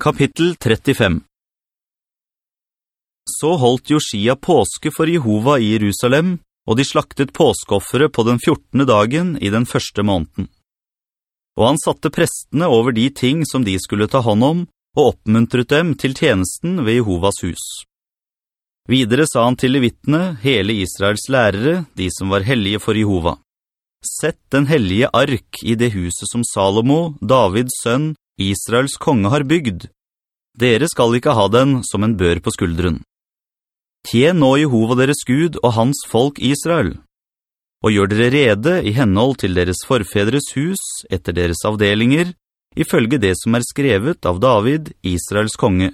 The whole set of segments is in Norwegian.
Kapittel 35 Så holdt Josia påske for Jehova i Jerusalem, og de slaktet påskoffere på den 14. dagen i den første måneden. Og han satte prestene over de ting som de skulle ta hånd om, og oppmuntret dem til tjenesten ved Jehovas hus. Videre sa han til levittene, hele Israels lærere, de som var hellige for Jehova. Sett den hellige ark i det huset som Salomo, Davids sønn, Israels konge har bygd. Dere skal ikke ha den som en bør på skuldren. Tjen nå Jehova deres Gud og hans folk Israel, og gjør dere rede i henhold til deres forfedres hus etter deres avdelinger, ifølge det som er skrevet av David, Israels konge,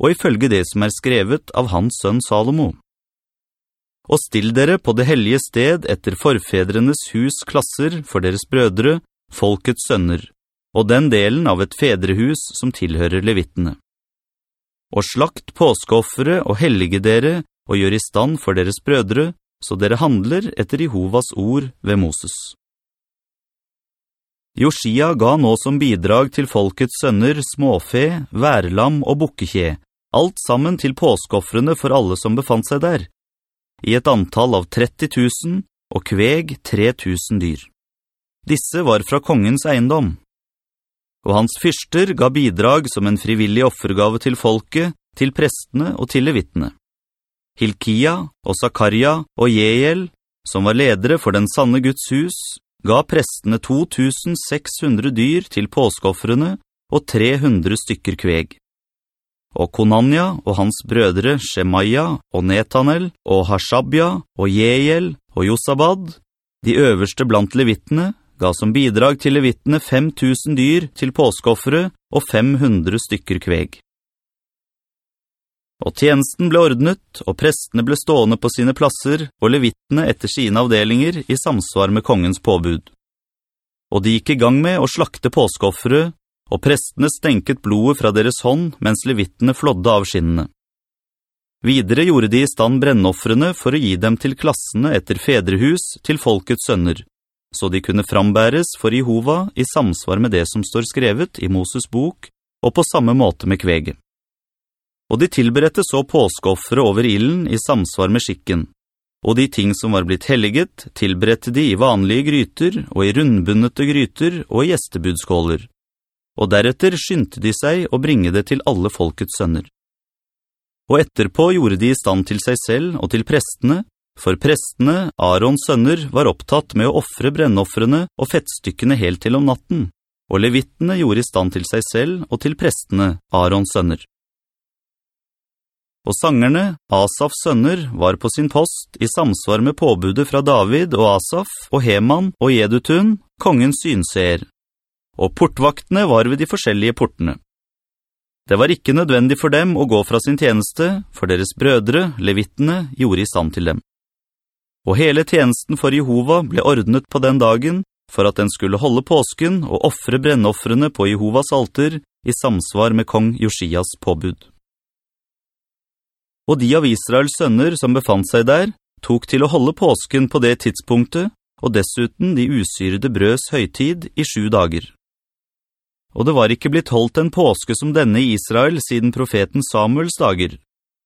og ifølge det som er skrevet av hans sønn Salomo. Og still dere på det hellige sted etter forfedrenes hus klasser for deres brødre, folkets sønner, og den delen av et fedrehus som tilhører levittene. Og slakt påskoffere og hellige dere, og gjør i stand for deres brødre, så dere handler etter Jehovas ord ved Moses. Josia ga nå som bidrag til folkets sønner småfe, værlam og bukkekje, alt sammen til påskoffrene for alle som befant seg der, i et antall av 30 000, og kveg 3 000 dyr. Disse var fra kongens eiendom og hans fyrster ga bidrag som en frivillig offergave til folket, til prestene og til levittene. Hilkia og Zakaria og Jeiel, som var ledere for den sanne Guds hus, ga prestene 2600 dyr til påskoffrene og 300 stykker kveg. Og Konania og hans brødre Shemaya og Netanel og Hashabia og Jeiel og Josabad, de øverste blant levittene, ga som bidrag til levittene 5000 dyr til påskoffere og 500 stykker kveg. Og tjenesten ble ordnet, og prestene ble stående på sine plasser, og levittene etter sine avdelinger i samsvar med kongens påbud. Og de gikk i gang med å slakte påskoffere, og prestene stenket blodet fra deres hånd, mens levittene flodde av skinnene. Videre gjorde de i stand brennoffrene for å gi dem til klassene etter fedrehus til folkets sønner, så de kunne frambæres for Jehova i samsvar med det som står skrevet i Moses bok, og på samme måte med kveget. Og de tilberedte så påskoffere over illen i samsvar med skikken, og de ting som var blitt helliget tilberedte de i vanlige gryter og i rundbundete gryter og i gjestebudskåler, og deretter skyndte de seg å bringe det til alle folkets sønner. Og etterpå gjorde de i stand til seg selv og til prestene for prestene, Arons sønner, var opptatt med å offre brennoffrene og fettstykkene helt til om natten, og levittene gjorde i stand til seg selv og til prestene, Arons sønner. Og sangerne, Asafs sønner, var på sin post i samsvar med påbudet fra David og Asaf og Heman og Jedutun, kongens synseer, og portvaktene var ved de forskjellige portene. Det var ikke nødvendig for dem å gå fra sin tjeneste, for deres brødre, levittene, gjorde i stand til dem. Og hele tjenesten for Jehova ble ordnet på den dagen, for at den skulle holde påsken og offre brennoffrene på Jehovas alter i samsvar med kong Josias påbud. Og de av Israels sønner som befant seg der, tok til å holde påsken på det tidspunktet, og dessuten de usyrede brøs høytid i sju dager. Og det var ikke blitt holdt en påske som denne i Israel siden profeten Samuels dager,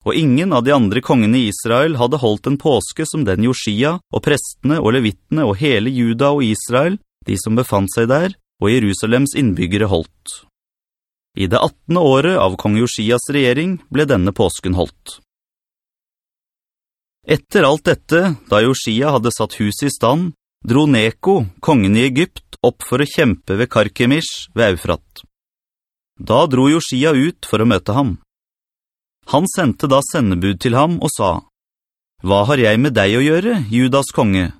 og ingen av de andre kongene i Israel hadde holdt en påske som den Josia og prestene og levittene og hele Juda og Israel, de som befant seg der, og Jerusalems innbyggere holdt. I det 18. året av kong Josias regjering ble denne påsken holdt. Etter alt dette, da Josia hadde satt huset i stand, dro Neko, kongen i Egypt, opp for å kjempe ved Karkemish ved Eufrat. Da dro Josia ut for å møte ham. Han sendte da sendebud til ham og sa, «Hva har jeg med deg å gjøre, Judas konge?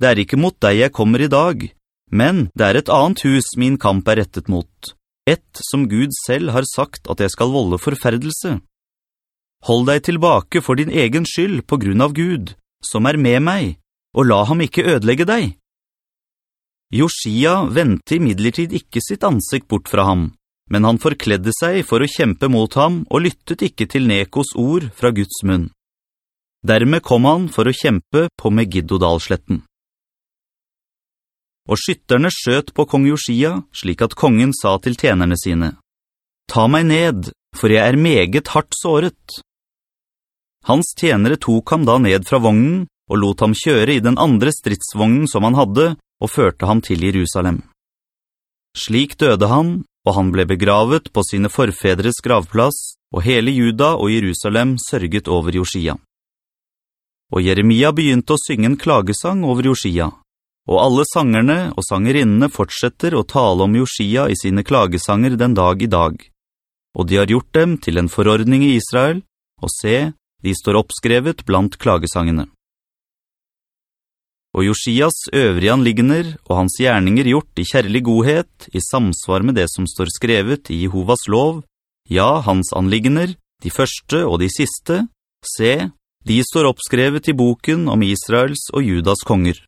Det er ikke mot deg jeg kommer i dag, men det er et annet hus min kamp er rettet mot, et som Gud selv har sagt at jeg skal volde forferdelse. Hold deg tilbake for din egen skyld på grunn av Gud, som er med meg, og la ham ikke ødelegge deg.» Josia i midlertid ikke sitt ansikt bort fra ham, men han forkledde seg for å kjempe mot ham og lyttet ikke til Nekos ord fra Guds munn. Dermed kom han for å kjempe på Megiddo-dalsletten. Og skytterne skjøt på kong Josia, slik at kongen sa til tjenerne sine, «Ta meg ned, for jeg er meget hardt såret.» Hans tjenere tok ham da ned fra vognen, og lot ham kjøre i den andre stridsvognen som han hadde, og førte ham til Jerusalem. Slik døde han, og han ble begravet på sine forfedres gravplass, og hele Juda og Jerusalem sørget over Josia. Og Jeremia begynte å synge en klagesang over Josia, og alle sangerne og sangerinnene fortsetter å tale om Josia i sine klagesanger den dag i dag. Og de har gjort dem til en forordning i Israel, og se, de står oppskrevet blant klagesangene og Josias øvrige anliggender og hans gjerninger gjort i kjærlig godhet i samsvar med det som står skrevet i Jehovas lov, ja, hans anliggender, de første og de siste, se, de står oppskrevet i boken om Israels og Judas konger.